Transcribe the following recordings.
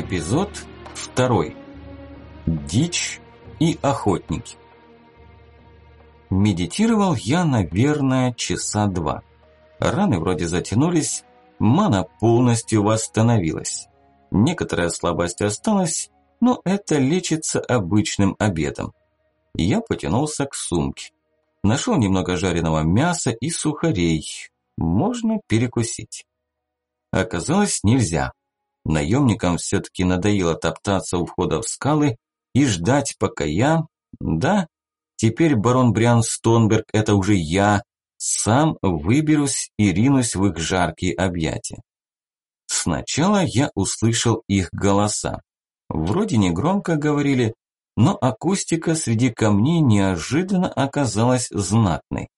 Эпизод второй. Дичь и охотники. Медитировал я, наверное, часа два. Раны вроде затянулись, мана полностью восстановилась. Некоторая слабость осталась, но это лечится обычным обедом. Я потянулся к сумке. Нашел немного жареного мяса и сухарей. Можно перекусить. Оказалось, нельзя. Наемникам все-таки надоело топтаться у входа в скалы и ждать, пока я... Да, теперь барон Бриан Стонберг – это уже я, сам выберусь и ринусь в их жаркие объятия. Сначала я услышал их голоса. Вроде не громко говорили, но акустика среди камней неожиданно оказалась знатной.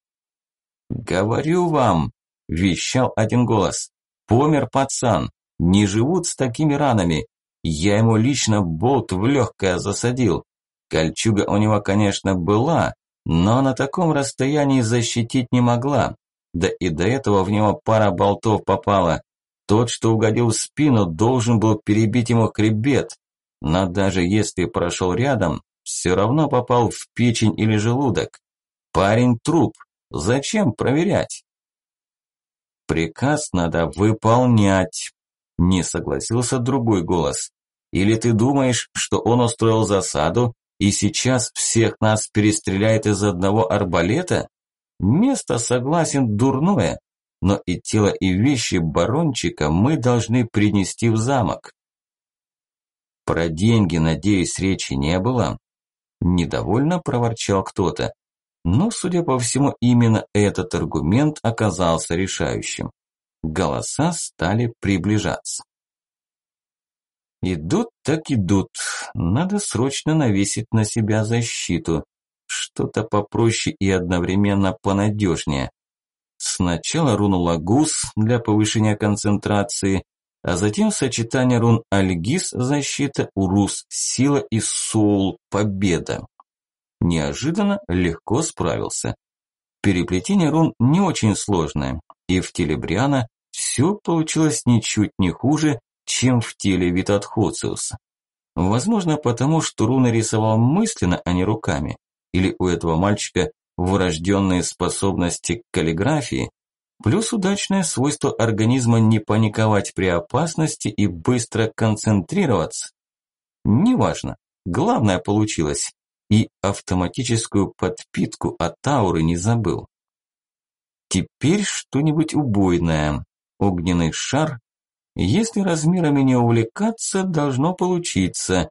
«Говорю вам», – вещал один голос, – «помер пацан, не живут с такими ранами. Я ему лично болт в легкое засадил. Кольчуга у него, конечно, была, но на таком расстоянии защитить не могла. Да и до этого в него пара болтов попала. Тот, что угодил в спину, должен был перебить ему хребет. Но даже если прошел рядом, все равно попал в печень или желудок. Парень труп. Зачем проверять? Приказ надо выполнять, не согласился другой голос. Или ты думаешь, что он устроил засаду и сейчас всех нас перестреляет из одного арбалета? Место, согласен, дурное, но и тело, и вещи барончика мы должны принести в замок. Про деньги, надеюсь, речи не было. Недовольно проворчал кто-то. Но, судя по всему, именно этот аргумент оказался решающим. Голоса стали приближаться. Идут так идут. Надо срочно навесить на себя защиту. Что-то попроще и одновременно понадежнее. Сначала руну Лагус для повышения концентрации, а затем сочетание рун Альгис защита, Урус сила и Соул победа. Неожиданно легко справился. Переплетение рун не очень сложное, и в теле Бриана все получилось ничуть не хуже, чем в теле Витатхоциуса. Возможно, потому что руны рисовал мысленно, а не руками. Или у этого мальчика врожденные способности к каллиграфии, плюс удачное свойство организма не паниковать при опасности и быстро концентрироваться. Неважно, главное получилось. И автоматическую подпитку от ауры не забыл. Теперь что-нибудь убойное. Огненный шар. Если размерами не увлекаться, должно получиться.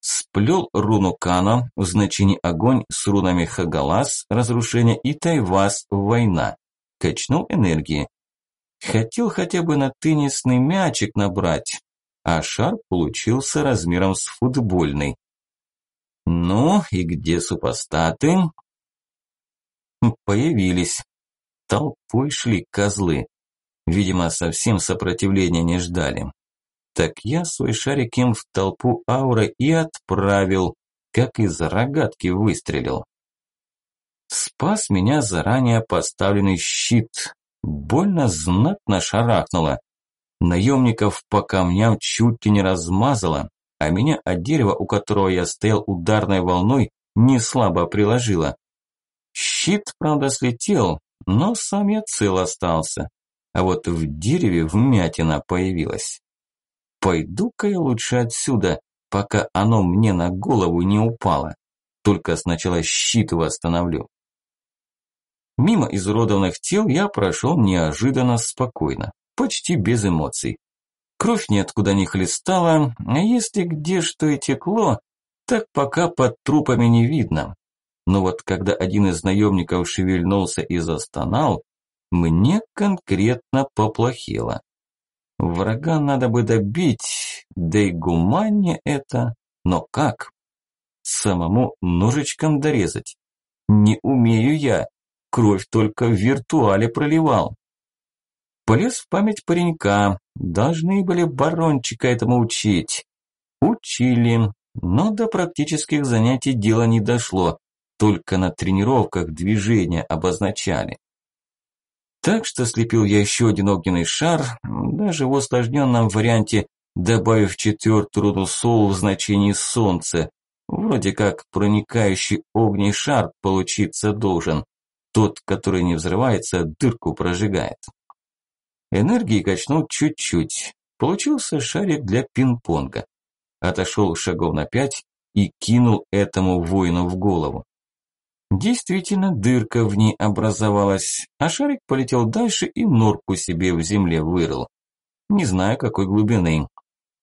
Сплел руну Кана в значении огонь с рунами Хагалас, разрушение и Тайвас, война. Качнул энергии. Хотел хотя бы на теннисный мячик набрать, а шар получился размером с футбольный. Ну и где супостаты? Появились. Толпой шли козлы. Видимо, совсем сопротивления не ждали. Так я свой шарик им в толпу ауры и отправил, как из рогатки выстрелил. Спас меня заранее поставленный щит. Больно знатно шарахнуло. Наемников по камням чуть ли не размазало, а меня от дерева, у которого я стоял ударной волной, не слабо приложило. Щит, правда, слетел, но сам я цел остался а вот в дереве вмятина появилась. Пойду-ка я лучше отсюда, пока оно мне на голову не упало. Только сначала щит восстановлю. Мимо изуродованных тел я прошел неожиданно спокойно, почти без эмоций. Кровь ниоткуда не хлестала, а если где что и текло, так пока под трупами не видно. Но вот когда один из наемников шевельнулся и застонал, мне конкретно поплохело. Врага надо бы добить, да и гуманнее это. Но как? Самому ножичком дорезать? Не умею я. Кровь только в виртуале проливал. Полез в память паренька. Должны были барончика этому учить. Учили, но до практических занятий дело не дошло. Только на тренировках движения обозначали. Так что слепил я еще один огненный шар, даже в усложненном варианте добавив четвертую руну сол в значении солнце. Вроде как проникающий огней шар получиться должен. Тот, который не взрывается, дырку прожигает. Энергии качнул чуть-чуть. Получился шарик для пинг-понга. Отошел шагов на пять и кинул этому воину в голову. Действительно, дырка в ней образовалась, а шарик полетел дальше и норку себе в земле вырыл. Не знаю, какой глубины.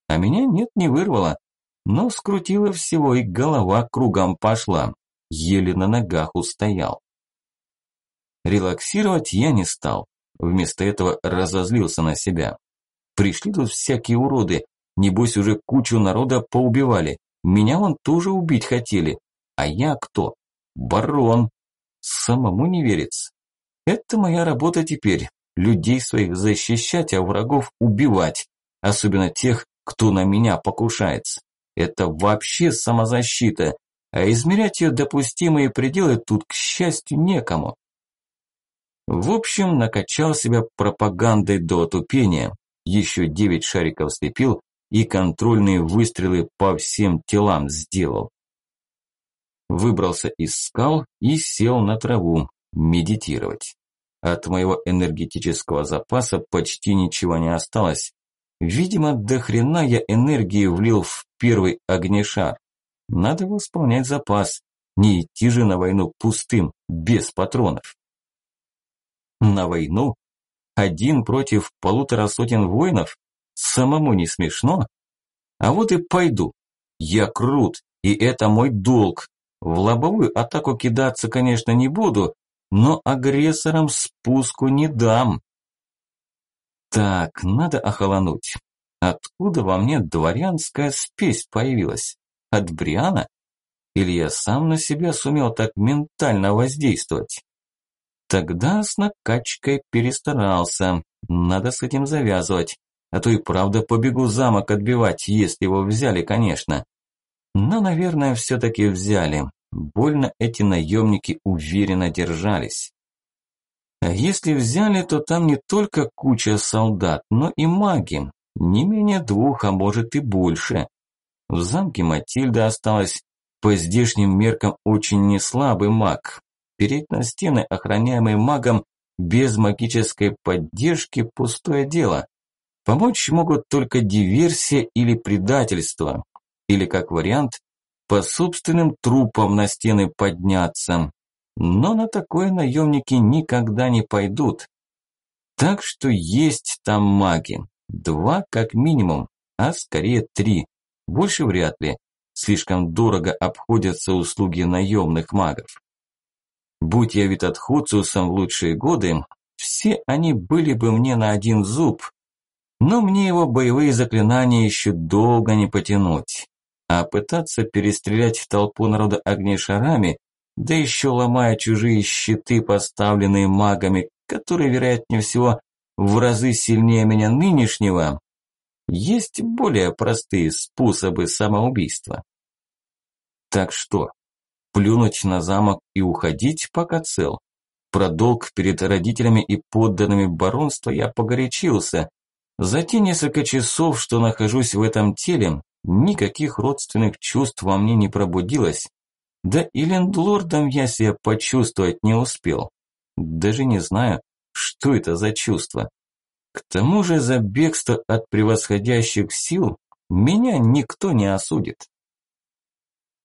А меня нет, не вырвало. Но скрутило всего, и голова кругом пошла. Еле на ногах устоял. Релаксировать я не стал. Вместо этого разозлился на себя. Пришли тут всякие уроды. Небось уже кучу народа поубивали. Меня вон тоже убить хотели. А я кто? Барон. Самому не верится. Это моя работа теперь. Людей своих защищать, а врагов убивать. Особенно тех, кто на меня покушается. Это вообще самозащита. А измерять ее допустимые пределы тут, к счастью, некому. В общем, накачал себя пропагандой до отупения. Еще девять шариков слепил и контрольные выстрелы по всем телам сделал выбрался из скал и сел на траву, медитировать. От моего энергетического запаса почти ничего не осталось. Видимо, до хрена я энергии влил в первый огнешар. Надо восполнять запас, не идти же на войну пустым, без патронов. На войну? Один против полутора сотен воинов? Самому не смешно? А вот и пойду. Я крут, и это мой долг, в лобовую атаку кидаться, конечно, не буду, но агрессорам спуску не дам. Так, надо охолонуть. Откуда во мне дворянская спесь появилась? От Бриана? Или я сам на себя сумел так ментально воздействовать? Тогда с накачкой перестарался. Надо с этим завязывать. А то и правда побегу замок отбивать, если его взяли, конечно. Но, наверное, все-таки взяли. Больно эти наемники уверенно держались. А если взяли, то там не только куча солдат, но и маги. Не менее двух, а может и больше. В замке Матильда осталась по здешним меркам очень неслабый маг. Переть на стены, охраняемые магом, без магической поддержки – пустое дело. Помочь могут только диверсия или предательство или, как вариант, по собственным трупам на стены подняться. Но на такое наемники никогда не пойдут. Так что есть там маги. Два как минимум, а скорее три. Больше вряд ли. Слишком дорого обходятся услуги наемных магов. Будь я витатхуциусом в лучшие годы, все они были бы мне на один зуб. Но мне его боевые заклинания еще долго не потянуть а пытаться перестрелять толпу народа огнешарами, да еще ломая чужие щиты, поставленные магами, которые, вероятнее всего, в разы сильнее меня нынешнего, есть более простые способы самоубийства. Так что, плюнуть на замок и уходить, пока цел? Про долг перед родителями и подданными баронства я погорячился. За те несколько часов, что нахожусь в этом теле, Никаких родственных чувств во мне не пробудилось. Да и лендлордом я себя почувствовать не успел. Даже не знаю, что это за чувство. К тому же за бегство от превосходящих сил меня никто не осудит.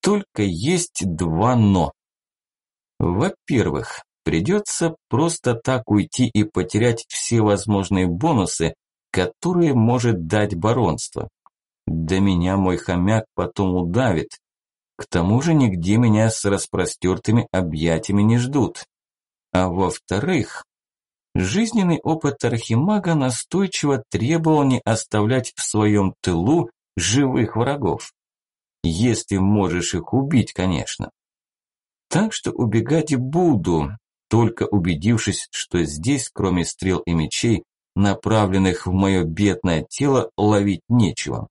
Только есть два «но». Во-первых, придется просто так уйти и потерять все возможные бонусы, которые может дать баронство. Да меня мой хомяк потом удавит. К тому же нигде меня с распростертыми объятиями не ждут. А во-вторых, жизненный опыт архимага настойчиво требовал не оставлять в своем тылу живых врагов. Если можешь их убить, конечно. Так что убегать буду, только убедившись, что здесь, кроме стрел и мечей, направленных в мое бедное тело, ловить нечего.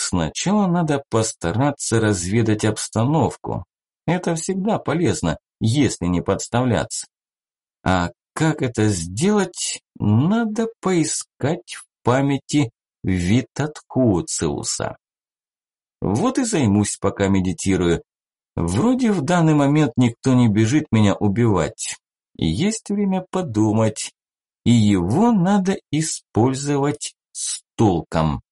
Сначала надо постараться разведать обстановку. Это всегда полезно, если не подставляться. А как это сделать, надо поискать в памяти Витатхуциуса. Вот и займусь, пока медитирую. Вроде в данный момент никто не бежит меня убивать. Есть время подумать. И его надо использовать с толком.